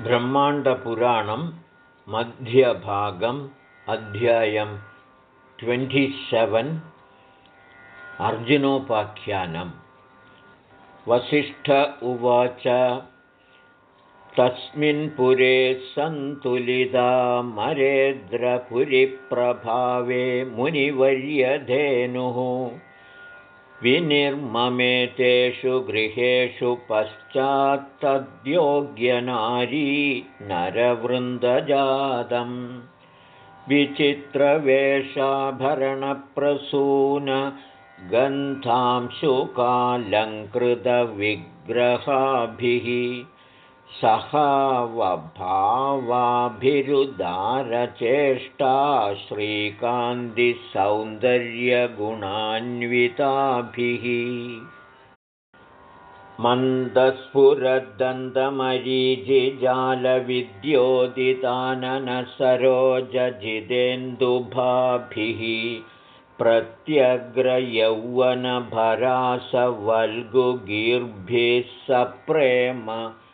ब्रह्माण्डपुराणं मध्यभागम् अध्यायं ट्वेण्टिसेवेन् अर्जुनोपाख्यानं। वसिष्ठ उवाच तस्मिन् पुरे सन्तुलिता मरेद्रपुरिप्रभावे मुनिवर्यधेनुः विनिर्ममेतेषु गृहेषु पश्चात्तद्योग्यनारी नरवृन्दजातं विचित्रवेषाभरणप्रसूनगन्धांशुकालङ्कृतविग्रहाभिः सहावभावाभिरुदारचेष्टा श्रीकान्तिसौन्दर्यगुणान्विताभिः। मन्दस्फुरद्दन्तमरीजिजालविद्योदिताननसरोजजितेन्दुभाभिः प्रत्यग्रयौवनभरासवल्गुगीर्भिः सप्रेम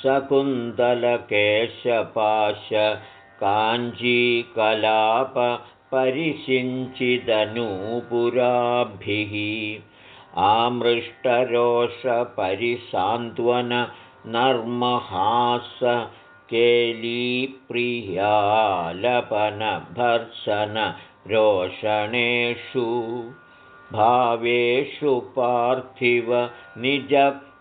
श्रग्धामचुम्बितशकुन्तलकेशपाश काञ्जीकलापपरिषिञ्चिदनूपुराभिः आमृष्टरोषपरिसान्त्वन नर्महासकेलीप्रियालपनभर्सनरोषणेषु भावेषु पार्थिव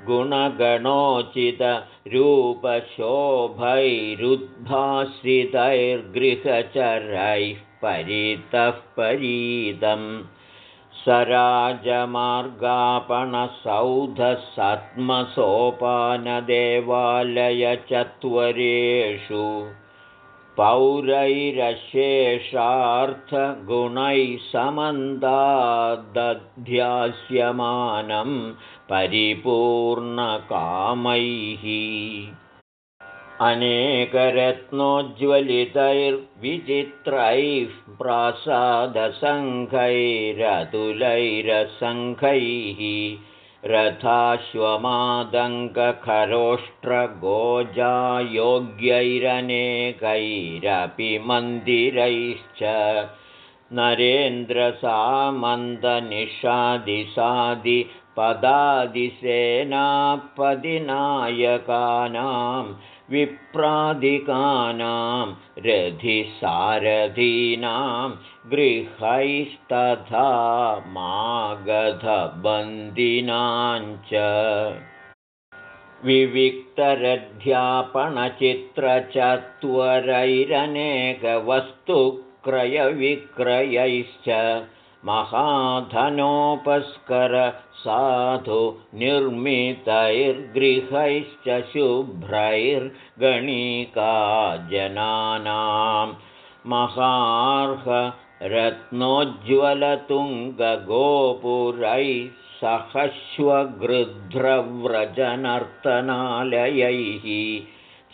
तद्गुणगणोचितरूपशोभैरुद्भासितैर्गृहचरैः परितः परीतम् सराजमार्गापणसौधसद्मसोपानदेवालयचत्वरेषु पौरैरशेषार्थगुणैः समन्तादध्यास्यमानं परिपूर्णकामैः। अनेकरत्नोज्ज्वलितैर्विचित्रैः प्रासादसङ्घैरतुलैरसङ्घैः रथाश्वमादङ्गखरोष्ट्रगोजायोग्यैरनेकैरपि मन्दिरैश्च। नरेन्द्रसामन्तनिषादिसादिपदादिसेनापदिनायकानां विप्रादिकानां रथिसारथीनां गृहैस्तथा मागधबन्दिनाञ्च विविक्तरध्यापनचित्रचत्वरैरनेकवस्तुक्रयविक्रयैश्च महाधनोपस्करसाधु निर्मितैर्गृहैश्च शुभ्रैर्गणिका जनानां महार्हरत्नोज्ज्वलतुङ्गगोपुरैः सहश्वगृध्रव्रजनर्तनालयैः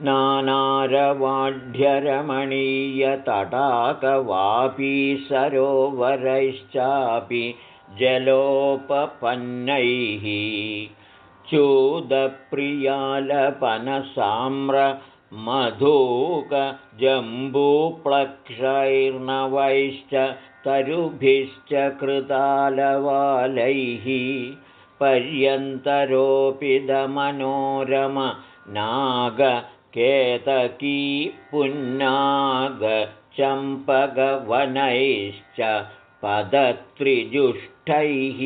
कह्लारकञ्चकुमुदोत्पलरेणुवासितैश्चकाह्वहंसगुररीबकसारसानां नानारवाढ्यरमणीयतटाकवापीसरोवरैश्चापि जलोपपन्नैः चूदप्रियालपनसाम्रमधूकजम्बूप्लक्षैर्णवैश्च तरुभिश्च कृतालवालैः पर्यन्तरोपिदमनोरम नागकेतकी पुन्नागचम्पगवनैश्च पदत्रिजुष्टैः।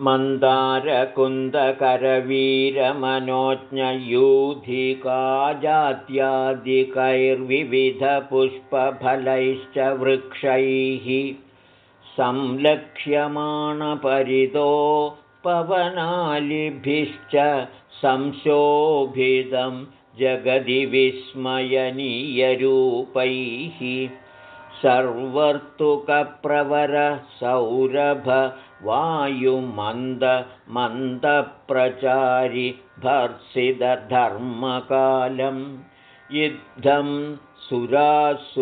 मन्दारकुन्दकरवीरमनोज्ञयूधिकाजात्यादिकैर्विविधपुष्पफलैश्च वृक्षैः। संलक्ष्यमाणपरितो पवनालिभिश्च संशोभितं जगदि विस्मयनीयरूपैः सर्वर्तुकप्रवरसौरभवायुमन्दमन्दप्रचारि भर्सिदधर्मकालं युद्धं सुरासुरमनोरम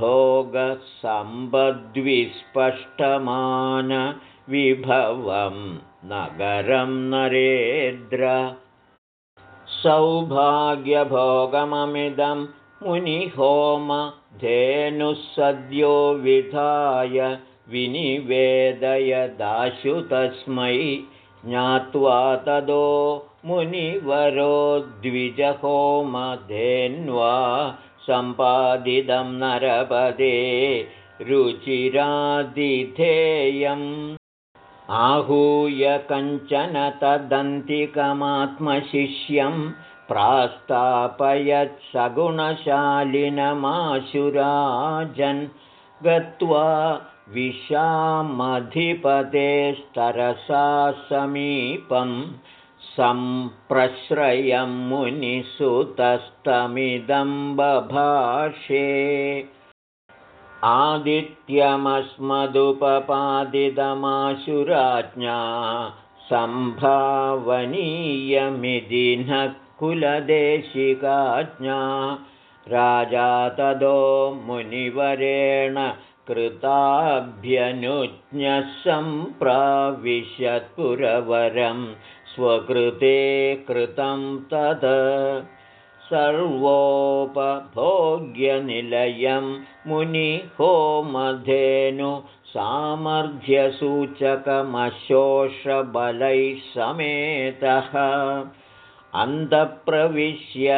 भोगसम्बद्विस्पष्टमानविभवं नगरं नरेद्र। सौभाग्यभोगममिदं मुनिहोमधेनुः सद्यो विधाय विनिवेदयदाशु तस्मै। ज्ञात्वा तदो मुनिवरो द्विजहोमधेन्वा सम्पादितं नरपदे रुचिरादिधेयम् आहूय कञ्चन तदन्तिकमात्मशिष्यं प्रास्तापयत्सगुणशालिनमाशुराजन् गत्वा विशामधिपतेस्तरसा समीपं सम्प्रश्रयं मुनिसुतस्तमिदं बभाषे आदित्यमस्मदुपपादितमाशुराज्ञा सम्भावनीयमिति न कुलदेशिकाज्ञा राजा तदो मुनिवरेण कृताभ्यनुज्ञः सम्प्राविशत्पुरवरं स्वकृते कृतं तद सर्वोपभोग्यनिलयं मुनिहोमधेनु सामर्थ्यसूचकमशोषबलैः समेतः अन्तःप्रविश्य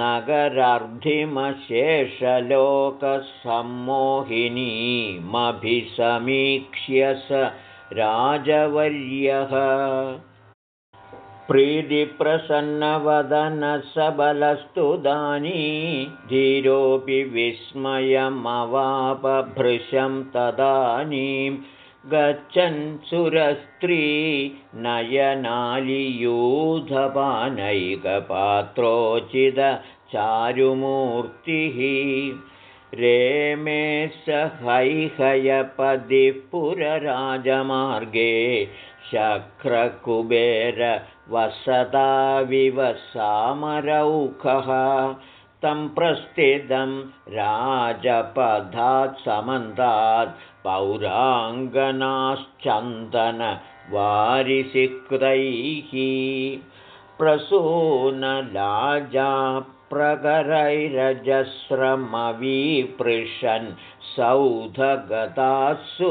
नगरार्धिमशेषलोकसम्मोहिनीमभिसमीक्ष्य स राजवर्यः प्रीतिप्रसन्नवदनसबलस्तुदानी धीरोऽपि विस्मयमवापभृशं तदानीं गच्छन् सुरस्त्री नयनालियूधपानैकपात्रोचितचारुमूर्तिः। रेमे सहैहयपदिः पुरराजमार्गे शक्रकुबेरवसदाविवसामरौखः तं प्रस्थितं राजपदात् समन्तात् पौराङ्गनाश्चन्दनवारिसिक्तैः। प्रसूनलाजा प्रकरैरजस्रमवीपृशन् सौधगतासु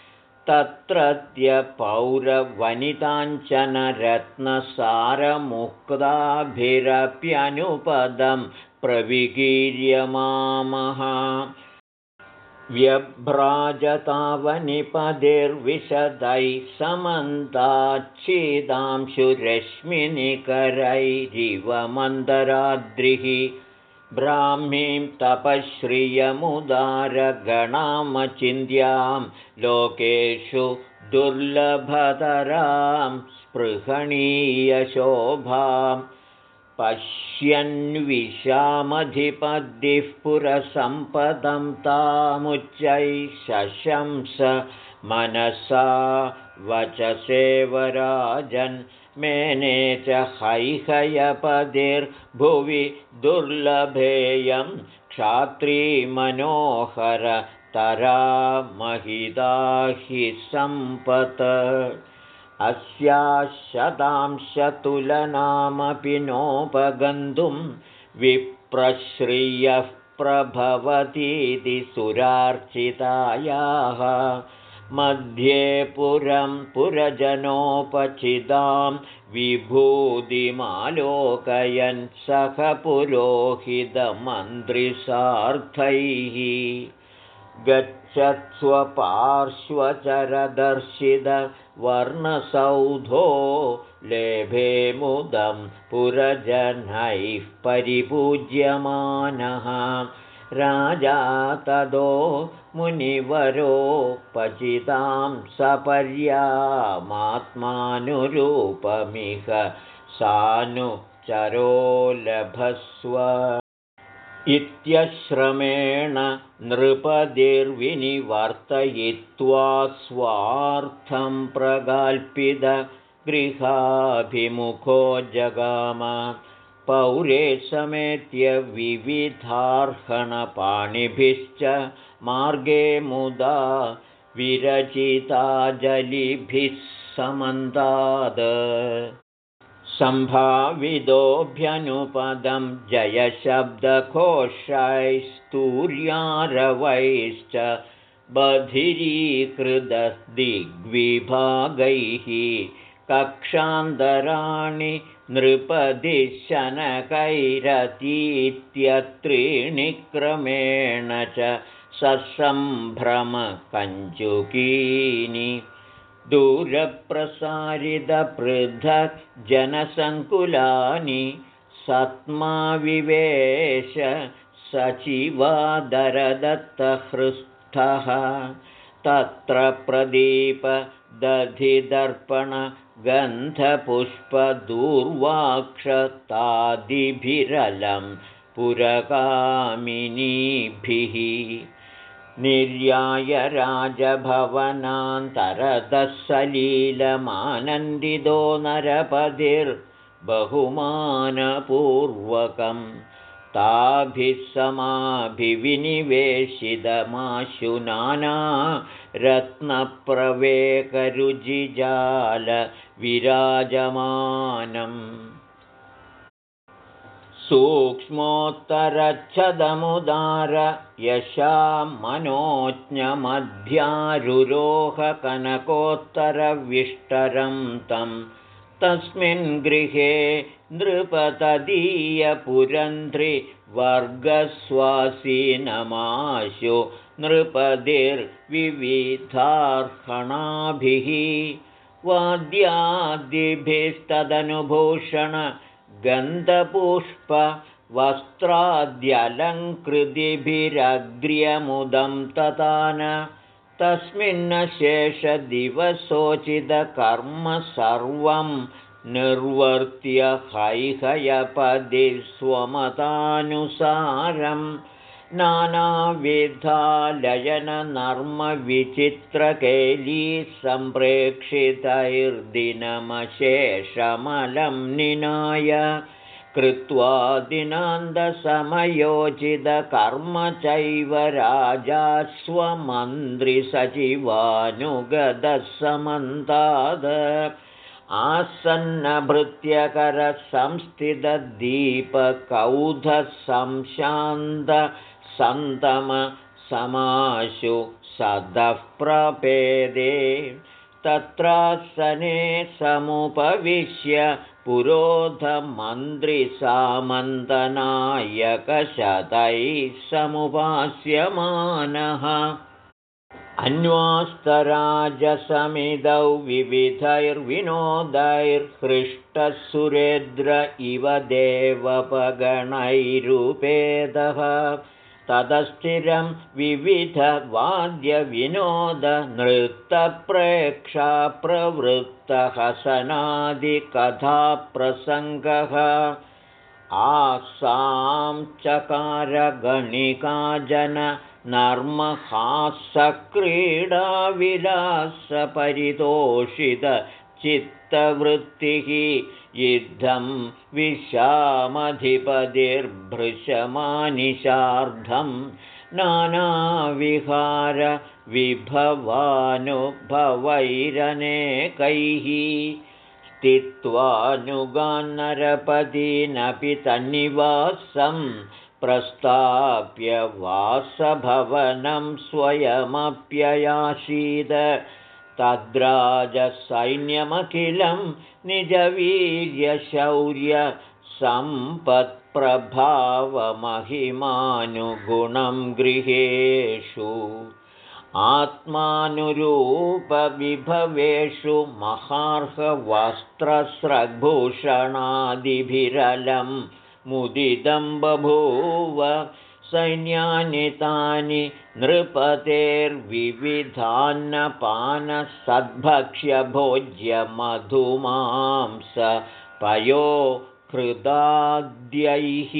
तत्रत्यपौरवनिताञ्चनरत्नसारमुक्ताभिरप्यनुपदं प्रविकीर्यमामः व्यभ्राजतावनिपदेर्विशदैः समन्ताच्छिदांशुरश्मिनिकरैरिव मन्दराद्रिः ब्राह्मीं तपश्रियमुदारगणामचिन्त्यां लोकेषु दुर्लभतरां स्पृहणीयशोभां पश्यन्विषामधिपद्भिः पुरसम्पदं तामुच्चैः शशंस मनसा वचसेवराजन् मेने च हैहयपदिर्भुवि दुर्लभेयं क्षात्रीमनोहरतरा हि सम्पत्। अस्याः शतांशतुलनामपि नोपगन्तुं विप्रश्रियः प्रभवतीति सुरार्चितायाः मध्ये पुरं पुरजनोपचितां विभूतिमालोकयन् सह पुरोहितमन्त्रिसार्थैः। गच्छत्स्वपार्श्वचरदर्शितवर्णसौधो लेभे मुदं पुरजनैः परिपूज्यमानः राजा तदो मुनिवरोपचितां सपर्यामात्मानुरूपमिह सानुचरोलभस्व। इत्यश्रमेण नृपतिर्विनिवर्तयित्वा स्वार्थं प्रगल्पितगृहाभिमुखो जगाम पौरे समेत्य विविधार्हणपाणिभिश्च मार्गे मुदा विरचिताजलिभिः समन्ताद्। सम्भाविदोऽभ्यनुपदं जयशब्दकोशैस्तूर्यारवैश्च बधिरीकृतदिग्विभागैः कक्षान्तराणि नृपदिशनकैरतीत्यत्रीणि क्रमेण च ससम्भ्रमकञ्चुकीनि दूरप्रसारितपृथग्जनसङ्कुलानि सत्माविवेश सचिवादरदत्तहृस्थः तत्र प्रदीपदधिदर्पणगन्धपुष्पदूर्वाक्षतादिभिरलं पुरकामिनीभिः निर्याय राजभवनान्तरतः सलीलमानन्दितो नरपतिर्बहुमानपूर्वकं ताभिः समाभिविनिवेशितमाशु नाना रत्नप्रवेकरुजिजालविराजमानम् सूक्ष्मोत्तरच्छदमुदार यशा मनोज्ञमध्यारुरोहकनकोत्तरविष्टरं तं तस्मिन् गृहे नृपतदीयपुरन्ध्रिवर्गस्वासीनमाशु नृपतिर्विविधार्हणाभिः वाद्यादिभिस्तदनुभूषण गन्धपुष्पवस्त्राद्यलङ्कृतिभिरग्र्यमुदं ततान तस्मिन्न शेषदिवसोचितकर्म सर्वं निर्वर्त्य हैहयपदि स्वमतानुसारं नानाविधालयननर्मविचित्रकेली सम्प्रेक्षितैर्दिनमशेषमलं निनाय कृत्वा दिनान्तसमयोचितकर्म चैव राजा स्वमन्त्रिसचिवानुगतसमन्ताद आसन्नभृत्यकरसंस्थितदीपकौधसंशान्तसन्तमसमाशु सदः प्रपेदे तत्रासने समुपविश्य पुरोधमन्त्रिसामन्तनायकशतैः समुपास्यमानः। अन्वास्तराजसमिदौ विविधैर्विनोदैर्हृष्टः इव देवपगणैरुपेदः ततस्थिरं विविधवाद्यविनोदनृत्तप्रेक्षाप्रवृत्तहसनादिकथाप्रसङ्गः। आसां चकारगणिका जन नर्महासक्रीडाविलासपरितोषितचित्तवृत्तिः युद्धं विशामधिपतिर्भृशमानिशार्धं नानाविहारविभवानुभवैरनेकैः स्थित्वानुगान्नरपदीनपि तन्निवासम् प्रस्ताप्य वासभवनं स्वयमप्ययासीद तद्राजसैन्यमखिलं निजवीर्यशौर्यसम्पत्प्रभावमहिमानुगुणं गृहेषु आत्मानुरूपविभवेषु महार्हवस्त्रस्रग्भूषणादिभिरलं मुदितं बभूव सैन्यानि तानि नृपतेर्विविधान्नपानसद्भक्ष्यभोज्यमधुमांस पयो हृदाद्यैः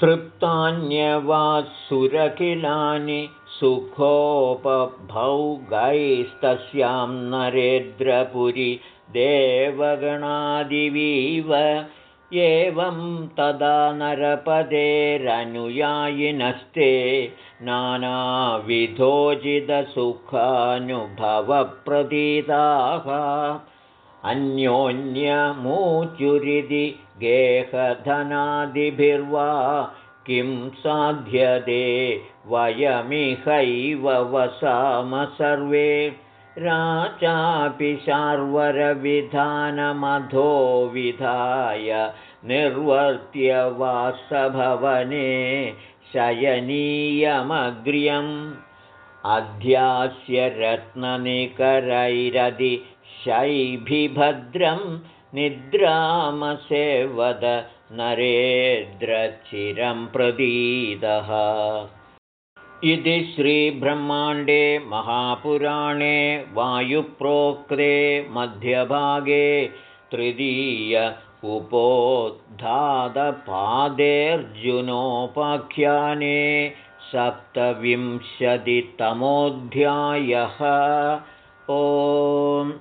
तृप्तान्यवासुरखिलानि सुखोपभौगैस्तस्यां नरेन्द्रपुरि देवगणादिवीव एवं तदा नरपदेरनुयायिनस्ते नानाविधोजितसुखानुभवप्रतीताः अन्योन्यमूचुरिति गेहधनादिभिर्वा किं साध्यते वयमिहैव वसाम सर्वे राचापि शार्वरविधानमधो विधाय निर्वर्त्य वासभवने शयनीयमग्र्यम्। अध्यास्य रत्ननिकरैरधिशैभिभद्रं निद्रामसेवद नरेद्रचिरं प्रदीतः इति श्रीब्रह्माण्डे महापुराणे वायुप्रोक्ते मध्यभागे तृतीय उपोद्धातपादेऽर्जुनोपाख्याने सप्तविंशतितमोऽध्यायः। ओम्